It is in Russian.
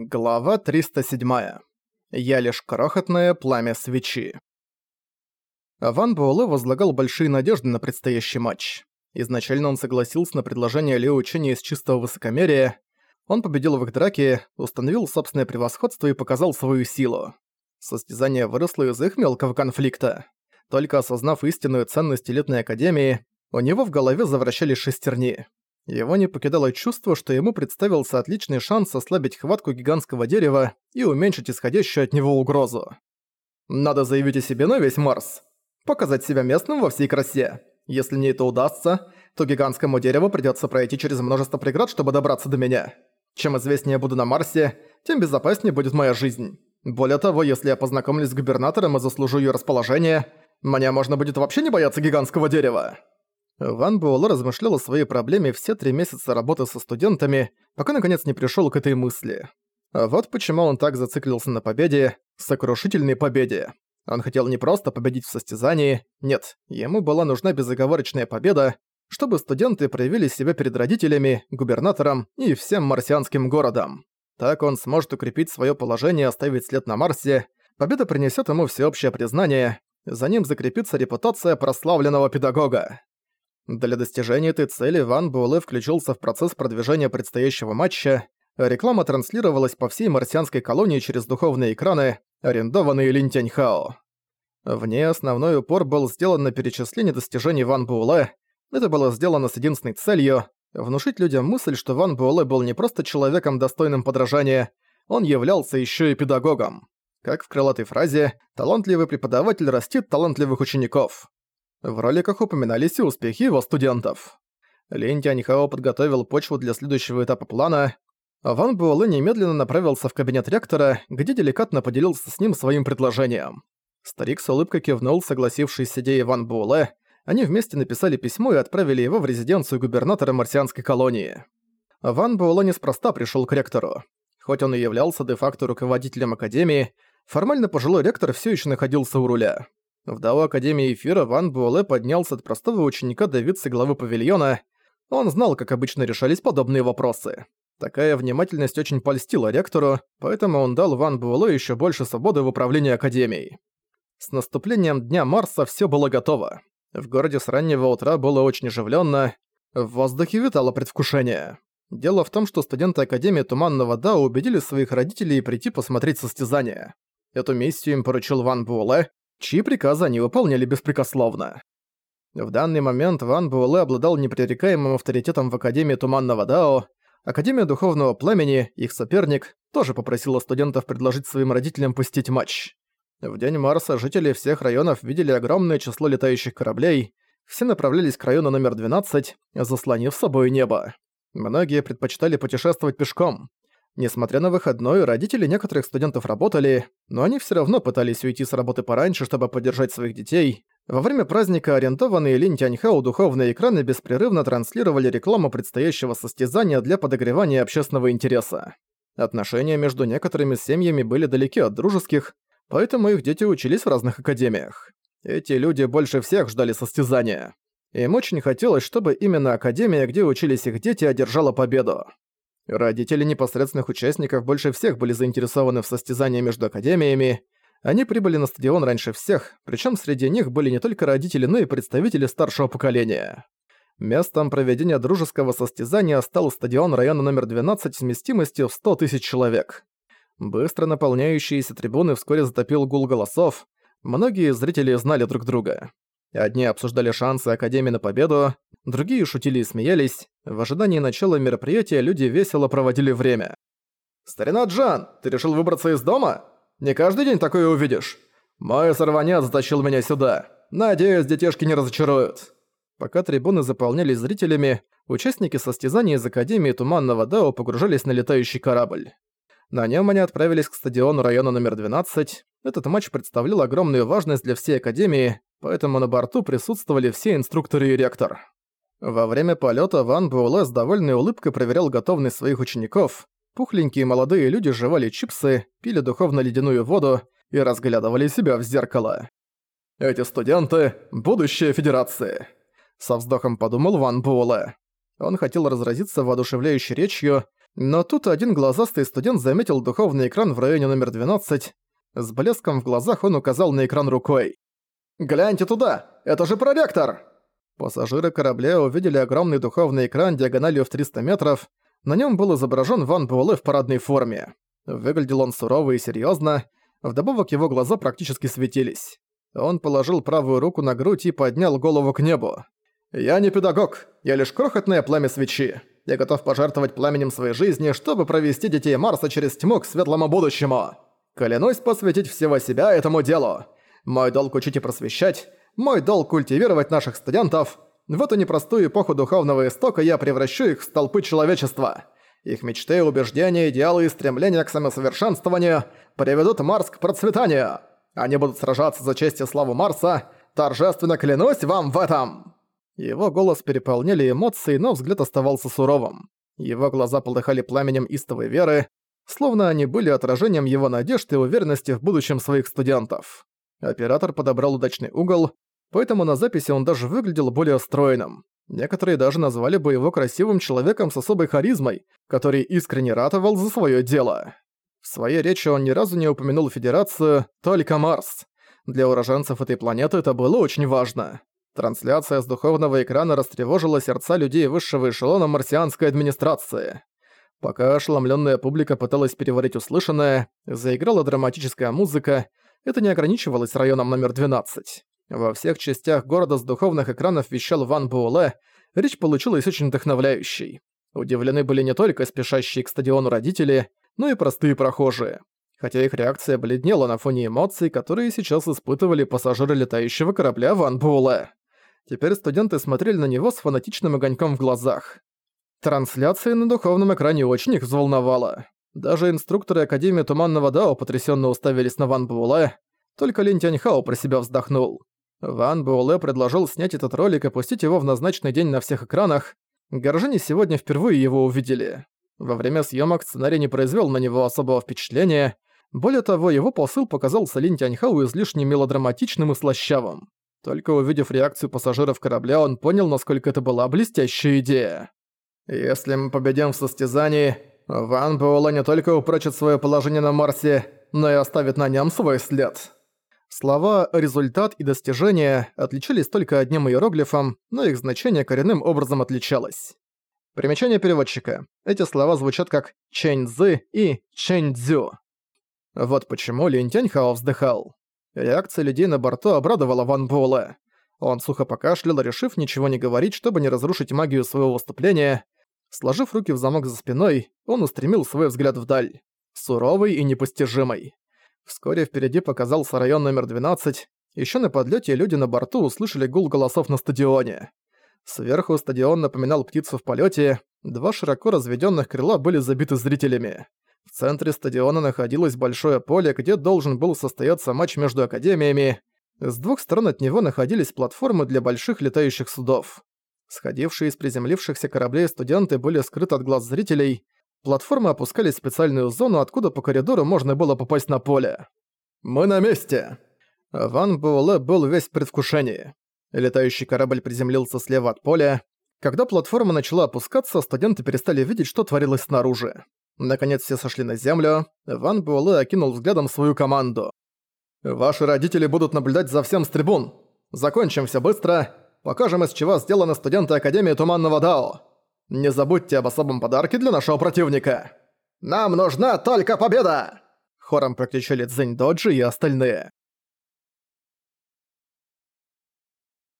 Глава 307. Я лишь крохотное пламя свечи. Ван Буэлэ возлагал большие надежды на предстоящий матч. Изначально он согласился на предложение Лео Ченя из чистого высокомерия. Он победил в их драке, установил собственное превосходство и показал свою силу. Состязание выросло из их мелкого конфликта. Только осознав истинную ценность элитной академии, у него в голове завращались шестерни. Его не покидало чувство, что ему представился отличный шанс ослабить хватку гигантского дерева и уменьшить исходящую от него угрозу. Надо заявить о себе на весь Марс. Показать себя местным во всей красе. Если мне это удастся, то гигантскому дереву придётся пройти через множество преград, чтобы добраться до меня. Чем известнее я буду на Марсе, тем безопаснее будет моя жизнь. Более того, если я познакомлюсь с губернатором и заслужу её расположение, мне можно будет вообще не бояться гигантского дерева. Ван Буэлэ размышлял о своей проблеме все три месяца работы со студентами, пока наконец не пришёл к этой мысли. А вот почему он так зациклился на победе, сокрушительной победе. Он хотел не просто победить в состязании, нет, ему была нужна безоговорочная победа, чтобы студенты проявили себя перед родителями, губернатором и всем марсианским городом. Так он сможет укрепить своё положение и оставить след на Марсе, победа принесёт ему всеобщее признание, за ним закрепится репутация прославленного педагога. Для достижения этой цели Ван Буэлэ включился в процесс продвижения предстоящего матча. Реклама транслировалась по всей марсианской колонии через духовные экраны, арендованные Лин Тяньхао. В ней основной упор был сделан на перечислении достижений Ван Буэлэ. Это было сделано с единственной целью – внушить людям мысль, что Ван Буэлэ был не просто человеком, достойным подражания, он являлся ещё и педагогом. Как в крылатой фразе «талантливый преподаватель растит талантливых учеников». В роликах упоминались и успехи его студентов. Лин Тяньхао подготовил почву для следующего этапа плана. Ван Буэлэ немедленно направился в кабинет ректора, где деликатно поделился с ним своим предложением. Старик с улыбкой кивнул, согласившись с идеей Ван Буэлэ. Они вместе написали письмо и отправили его в резиденцию губернатора марсианской колонии. Ван Буэлэ неспроста пришел к ректору. Хоть он и являлся де-факто руководителем академии, формально пожилой ректор все еще находился у руля. В ДАО Академии Эфира Ван Буэлэ поднялся от простого ученика до вице-главы павильона. Он знал, как обычно решались подобные вопросы. Такая внимательность очень польстила ректору, поэтому он дал Ван Буэлэ еще больше свободы в управлении Академией. С наступлением Дня Марса все было готово. В городе с раннего утра было очень оживленно, в воздухе витало предвкушение. Дело в том, что студенты Академии Туманного Дао убедили своих родителей прийти посмотреть состязание. Эту миссию им поручил Ван Буэлэ, чьи приказы они выполняли беспрекословно. В данный момент Ван Буэлэ обладал непререкаемым авторитетом в Академии Туманного Дао. Академия Духовного Пламени, их соперник, тоже попросила студентов предложить своим родителям пустить матч. В День Марса жители всех районов видели огромное число летающих кораблей, все направлялись к району номер 12, заслонив собой небо. Многие предпочитали путешествовать пешком. Несмотря на выходной, родители некоторых студентов работали, но они все равно пытались уйти с работы пораньше, чтобы поддержать своих детей. Во время праздника арендованные Линь Тяньхао духовные экраны беспрерывно транслировали рекламу предстоящего состязания для подогревания общественного интереса. Отношения между некоторыми семьями были далеки от дружеских, поэтому их дети учились в разных академиях. Эти люди больше всех ждали состязания. Им очень хотелось, чтобы именно академия, где учились их дети, одержала победу. Родители непосредственных участников больше всех были заинтересованы в состязании между академиями. Они прибыли на стадион раньше всех, причем среди них были не только родители, но и представители старшего поколения. Местом проведения дружеского состязания стал стадион района номер 12 с вместимостью в 100 тысяч человек. Быстро наполняющиеся трибуны вскоре затопил гул голосов, многие зрители знали друг друга. Одни обсуждали шансы Академии на победу, другие шутили и смеялись. В ожидании начала мероприятия люди весело проводили время. «Старина Джан, ты решил выбраться из дома? Не каждый день такое увидишь. Мой сорванец затащил меня сюда. Надеюсь, детишки не разочаруют». Пока трибуны заполнялись зрителями, участники состязаний из Академии Туманного Дао погружались на летающий корабль. На нем они отправились к стадиону района номер 12. Этот матч представлял огромную важность для всей Академии, поэтому на борту присутствовали все инструкторы и ректор. Во время полета Ван Буэлэ с довольной улыбкой проверял готовность своих учеников. Пухленькие молодые люди жевали чипсы, пили духовно-ледяную воду и разглядывали себя в зеркало. «Эти студенты – будущее Федерации», – со вздохом подумал Ван Буэлэ. Он хотел разразиться воодушевляющей речью, Но тут один глазастый студент заметил духовный экран в районе номер 12. С блеском в глазах он указал на экран рукой. «Гляньте туда! Это же проректор!» Пассажиры корабля увидели огромный духовный экран диагональю в 300 метров. На нем был изображен Ван Буэлэ в парадной форме. Выглядел он сурово и серьезно. Вдобавок его глаза практически светились. Он положил правую руку на грудь и поднял голову к небу. «Я не педагог, я лишь крохотное пламя свечи. Я готов пожертвовать пламенем своей жизни, чтобы провести детей Марса через тьму к светлому будущему. Клянусь посвятить всего себя этому делу. Мой долг учить и просвещать, мой долг культивировать наших студентов. В эту непростую эпоху духовного истока я превращу их в столпы человечества. Их мечты, убеждения, идеалы и стремления к самосовершенствованию приведут Марс к процветанию. Они будут сражаться за честь и славу Марса. Торжественно клянусь вам в этом!» Его голос переполняли эмоции, но взгляд оставался суровым. Его глаза полыхали пламенем истовой веры, словно они были отражением его надежд и уверенности в будущем своих студентов. Оператор подобрал удачный угол, поэтому на записи он даже выглядел более стройным. Некоторые даже назвали бы его красивым человеком с особой харизмой, который искренне ратовал за свое дело. В своей речи он ни разу не упомянул Федерацию, только Марс. Для уроженцев этой планеты это было очень важно. Трансляция с духовного экрана растревожила сердца людей высшего эшелона марсианской администрации. Пока ошеломленная публика пыталась переварить услышанное, заиграла драматическая музыка, это не ограничивалось районом номер 12. Во всех частях города с духовных экранов вещал Ван Буэлэ, речь получилась очень вдохновляющей. Удивлены были не только спешащие к стадиону родители, но и простые прохожие. Хотя их реакция бледнела на фоне эмоций, которые сейчас испытывали пассажиры летающего корабля Ван Буэлэ. Теперь студенты смотрели на него с фанатичным огоньком в глазах. Трансляция на духовном экране очень их взволновала. Даже инструкторы Академии Туманного Дао потрясенно уставились на Ван Буэлэ, только Лин Тяньхао про себя вздохнул. Ван Буэлэ предложил снять этот ролик и пустить его в назначенный день на всех экранах. Горожане сегодня впервые его увидели. Во время съемок сценарий не произвел на него особого впечатления. Более того, его посыл показался Лин Тяньхау излишне мелодраматичным и слащавым. Только увидев реакцию пассажиров корабля, он понял, насколько это была блестящая идея. «Если мы победим в состязании, Ван Буэлэ не только упрочит свое положение на Марсе, но и оставит на нем свой след». Слова «результат» и «достижение» отличались только одним иероглифом, но их значение коренным образом отличалось. Примечание переводчика. Эти слова звучат как «чэнь-цзы» и «чэнь-дзю». Вот почему Линь Тяньхао вздыхал. Реакция людей на борту обрадовала Ван Буэлэ. Он сухо покашлял, решив ничего не говорить, чтобы не разрушить магию своего выступления. Сложив руки в замок за спиной, он устремил свой взгляд вдаль. Суровый и непостижимый. Вскоре впереди показался район номер 12. Еще на подлете люди на борту услышали гул голосов на стадионе. Сверху стадион напоминал птицу в полете. Два широко разведенных крыла были забиты зрителями. В центре стадиона находилось большое поле, где должен был состояться матч между академиями. С двух сторон от него находились платформы для больших летающих судов. Сходившие из приземлившихся кораблей студенты были скрыты от глаз зрителей. Платформы опускались в специальную зону, откуда по коридору можно было попасть на поле. «Мы на месте!» Ван Буэлэ был весь в предвкушении. Летающий корабль приземлился слева от поля. Когда платформа начала опускаться, студенты перестали видеть, что творилось снаружи. Наконец все сошли на землю. Ван Буэлэ окинул взглядом свою команду. «Ваши родители будут наблюдать за всем с трибун. Закончим все быстро. Покажем, из чего сделаны студенты Академии Туманного Дао. Не забудьте об особом подарке для нашего противника. Нам нужна только победа!» Хором прокричали Цзэнь Доджи и остальные.